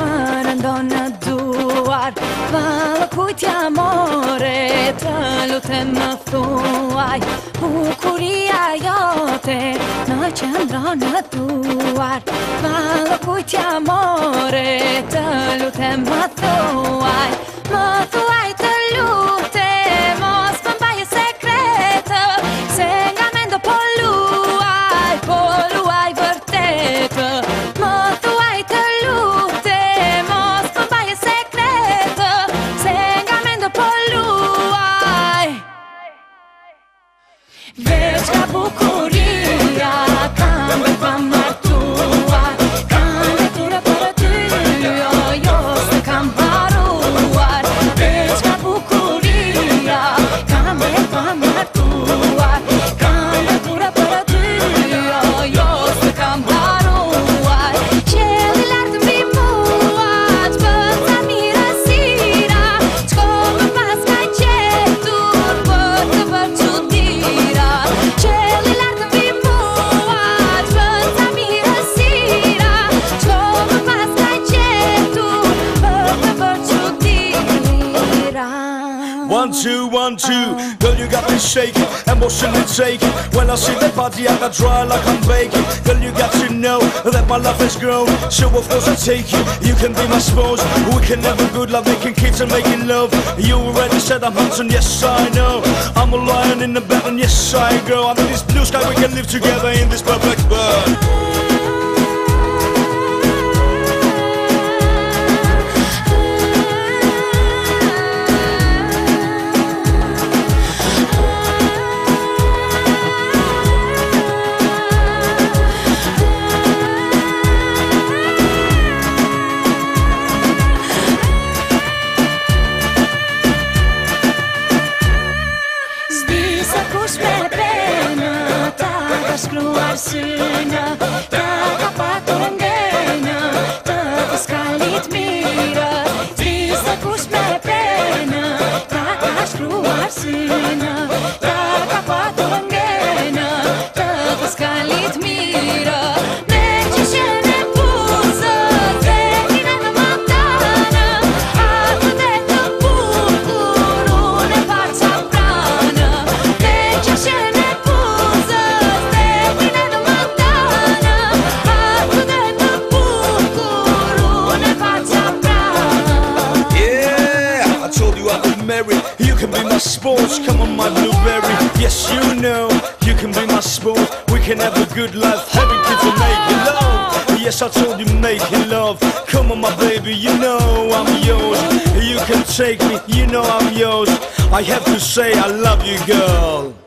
më rëndon në duar Valë kujtja more të lutem më thuaj. Bukuria jote në qëndron në duar. Veç ka bukuria dhe pa martuar One, two, one, two. Girl, you got me shaking, emotionally taken. When I see that body, I got dry like I'm baking. Girl, you got to know that my love has grown. So of course I take you. You can be my spouse. We can have a good love, making kids and making love. You already said I'm handsome, yes I know. I'm a lion in the and yes I go. Under this blue sky, we can live together in this perfect world. Τις ακούς με πένα Τα κασκρού αρσίνα Τα καπατωμένα Τα κασκάλι τμήρα Τις ακούς με πένα Τα κασκρού αρσίνα. My sports. Come on, my blueberry. Yes, you know you can be my sport. We can have a good life, having kids and making love. Yes, I told you making love. Come on, my baby, you know I'm yours. You can take me, you know I'm yours. I have to say I love you, girl.